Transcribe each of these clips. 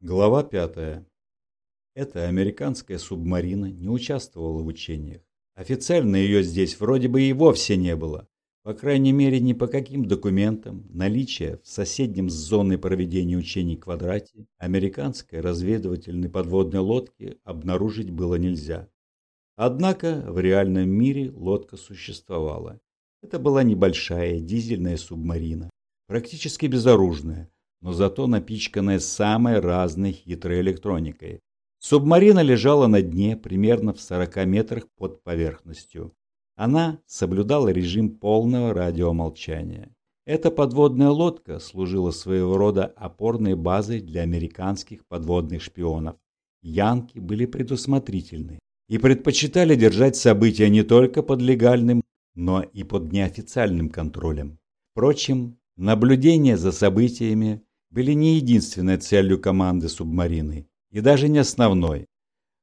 Глава 5. Эта американская субмарина не участвовала в учениях. Официально ее здесь вроде бы и вовсе не было. По крайней мере, ни по каким документам наличие в соседнем с зоной проведения учений квадрате американской разведывательной подводной лодки обнаружить было нельзя. Однако в реальном мире лодка существовала. Это была небольшая дизельная субмарина, практически безоружная, но зато напичканная самой разной хитрой электроникой. Субмарина лежала на дне примерно в 40 метрах под поверхностью. Она соблюдала режим полного радиомолчания. Эта подводная лодка служила своего рода опорной базой для американских подводных шпионов. Янки были предусмотрительны и предпочитали держать события не только под легальным, но и под неофициальным контролем. Впрочем, наблюдение за событиями были не единственной целью команды субмарины, и даже не основной.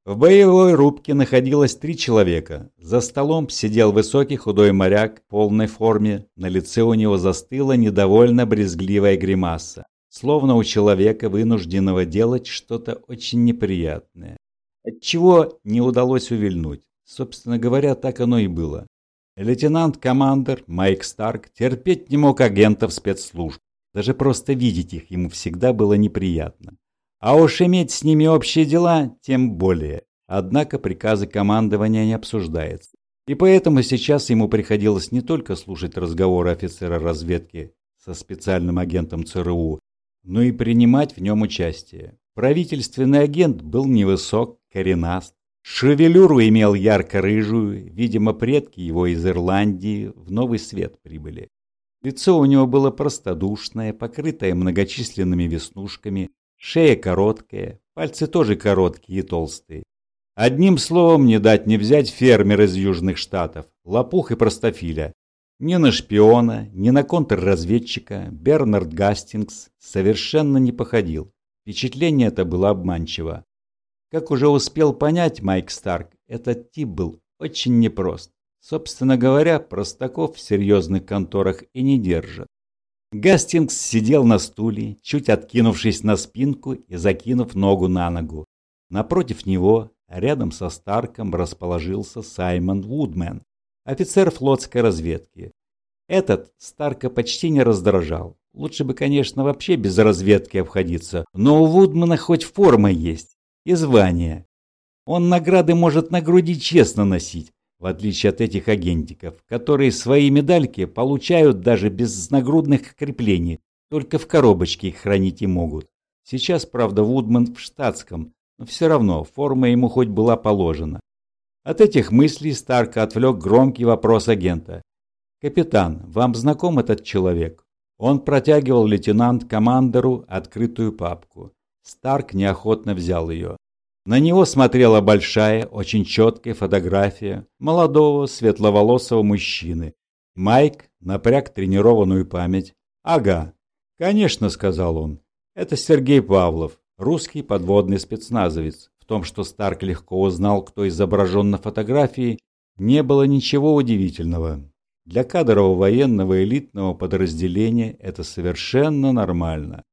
В боевой рубке находилось три человека. За столом сидел высокий худой моряк в полной форме, на лице у него застыла недовольно брезгливая гримаса, словно у человека, вынужденного делать что-то очень неприятное. От чего не удалось увильнуть. Собственно говоря, так оно и было. Лейтенант-командер Майк Старк терпеть не мог агентов спецслужб. Даже просто видеть их ему всегда было неприятно. А уж иметь с ними общие дела тем более. Однако приказы командования не обсуждаются. И поэтому сейчас ему приходилось не только слушать разговоры офицера разведки со специальным агентом ЦРУ, но и принимать в нем участие. Правительственный агент был невысок, коренаст, шевелюру имел ярко-рыжую, видимо, предки его из Ирландии в новый свет прибыли. Лицо у него было простодушное, покрытое многочисленными веснушками, шея короткая, пальцы тоже короткие и толстые. Одним словом, не дать не взять фермер из Южных Штатов, лопух и простофиля. Ни на шпиона, ни на контрразведчика Бернард Гастингс совершенно не походил. Впечатление это было обманчиво. Как уже успел понять Майк Старк, этот тип был очень непрост. Собственно говоря, простаков в серьезных конторах и не держат. Гастингс сидел на стуле, чуть откинувшись на спинку и закинув ногу на ногу. Напротив него, рядом со Старком, расположился Саймон Вудмен, офицер флотской разведки. Этот Старка почти не раздражал. Лучше бы, конечно, вообще без разведки обходиться, но у Вудмана хоть форма есть и звание. Он награды может на груди честно носить, в отличие от этих агентиков, которые свои медальки получают даже без нагрудных креплений, только в коробочке их хранить и могут. Сейчас, правда, Вудман в штатском, но все равно форма ему хоть была положена. От этих мыслей Старка отвлек громкий вопрос агента. «Капитан, вам знаком этот человек?» Он протягивал лейтенант-командеру открытую папку. Старк неохотно взял ее. На него смотрела большая, очень четкая фотография молодого светловолосого мужчины. Майк напряг тренированную память. «Ага, конечно», — сказал он. «Это Сергей Павлов, русский подводный спецназовец. В том, что Старк легко узнал, кто изображен на фотографии, не было ничего удивительного. Для кадрового военного элитного подразделения это совершенно нормально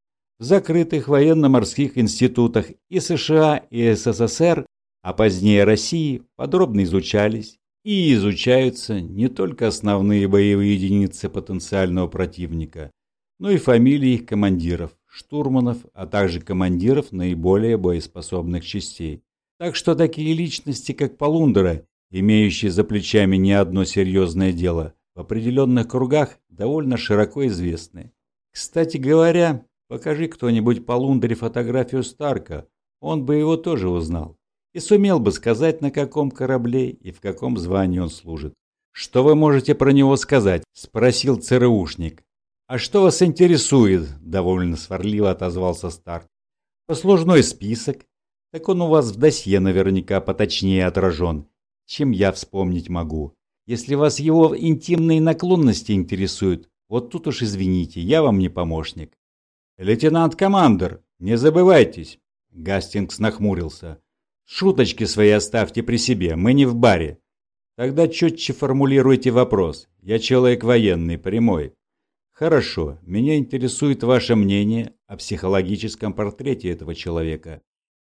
в закрытых военно-морских институтах и США, и СССР, а позднее России, подробно изучались и изучаются не только основные боевые единицы потенциального противника, но и фамилии их командиров, штурманов, а также командиров наиболее боеспособных частей. Так что такие личности, как Полундера, имеющие за плечами не одно серьезное дело, в определенных кругах довольно широко известны. Кстати говоря, Покажи кто-нибудь по Лундере фотографию Старка, он бы его тоже узнал. И сумел бы сказать, на каком корабле и в каком звании он служит. «Что вы можете про него сказать?» – спросил ЦРУшник. «А что вас интересует?» – довольно сварливо отозвался Старк. «Послужной список. Так он у вас в досье наверняка поточнее отражен, чем я вспомнить могу. Если вас его интимные наклонности интересуют, вот тут уж извините, я вам не помощник. «Лейтенант-командер, не забывайтесь!» Гастингс нахмурился. «Шуточки свои оставьте при себе, мы не в баре. Тогда четче формулируйте вопрос. Я человек военный, прямой». Хорошо, меня интересует ваше мнение о психологическом портрете этого человека.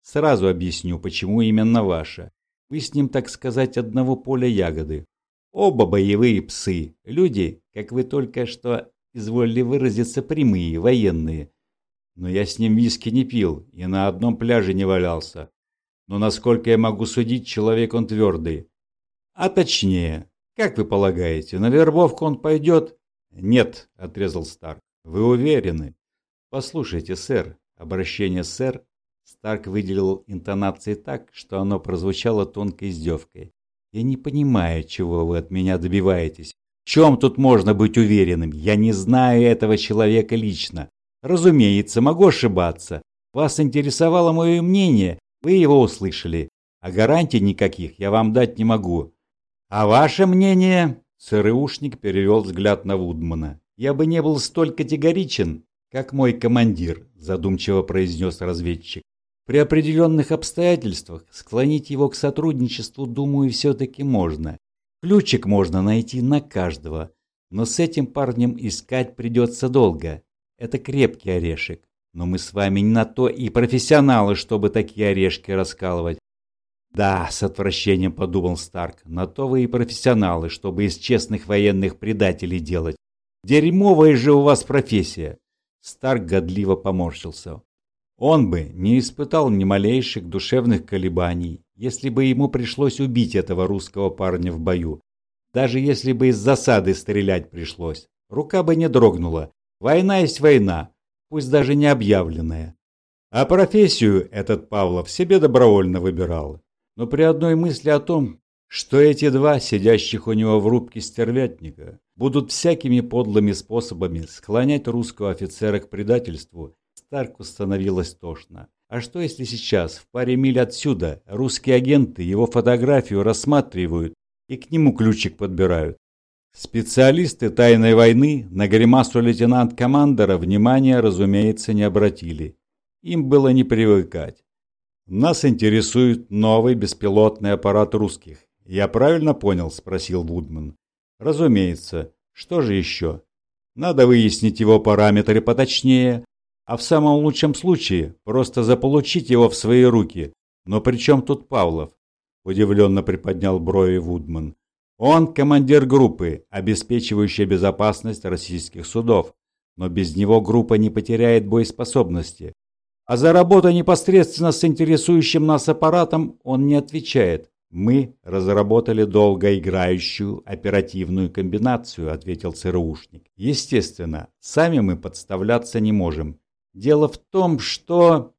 Сразу объясню, почему именно ваше. Вы с ним, так сказать, одного поля ягоды. Оба боевые псы, люди, как вы только что изволили выразиться, прямые, военные. Но я с ним виски не пил и на одном пляже не валялся. Но насколько я могу судить, человек он твердый. А точнее, как вы полагаете, на вербовку он пойдет? Нет, отрезал Старк. Вы уверены? Послушайте, сэр, обращение сэр Старк выделил интонации так, что оно прозвучало тонкой издевкой. Я не понимаю, чего вы от меня добиваетесь. В чем тут можно быть уверенным? Я не знаю этого человека лично. Разумеется, могу ошибаться. Вас интересовало мое мнение, вы его услышали. А гарантий никаких я вам дать не могу. А ваше мнение? ЦРУшник перевел взгляд на Вудмана. Я бы не был столь категоричен, как мой командир, задумчиво произнес разведчик. При определенных обстоятельствах склонить его к сотрудничеству, думаю, все-таки можно. Ключик можно найти на каждого, но с этим парнем искать придется долго. Это крепкий орешек, но мы с вами не на то и профессионалы, чтобы такие орешки раскалывать. Да, с отвращением подумал Старк, на то вы и профессионалы, чтобы из честных военных предателей делать. Дерьмовая же у вас профессия. Старк годливо поморщился. Он бы не испытал ни малейших душевных колебаний, если бы ему пришлось убить этого русского парня в бою. Даже если бы из засады стрелять пришлось. Рука бы не дрогнула. Война есть война, пусть даже не объявленная. А профессию этот Павлов себе добровольно выбирал. Но при одной мысли о том, что эти два, сидящих у него в рубке стервятника, будут всякими подлыми способами склонять русского офицера к предательству Старку становилось тошно. А что если сейчас, в паре миль отсюда, русские агенты его фотографию рассматривают и к нему ключик подбирают? Специалисты тайной войны на гримасу лейтенант-командора внимания, разумеется, не обратили. Им было не привыкать. Нас интересует новый беспилотный аппарат русских. Я правильно понял? Спросил Вудман. Разумеется. Что же еще? Надо выяснить его параметры поточнее, а в самом лучшем случае просто заполучить его в свои руки. Но при чем тут Павлов? Удивленно приподнял брови Вудман. Он командир группы, обеспечивающая безопасность российских судов. Но без него группа не потеряет боеспособности. А за работу непосредственно с интересующим нас аппаратом он не отвечает. «Мы разработали долгоиграющую оперативную комбинацию», — ответил ЦРУшник. «Естественно, сами мы подставляться не можем. Дело в том, что...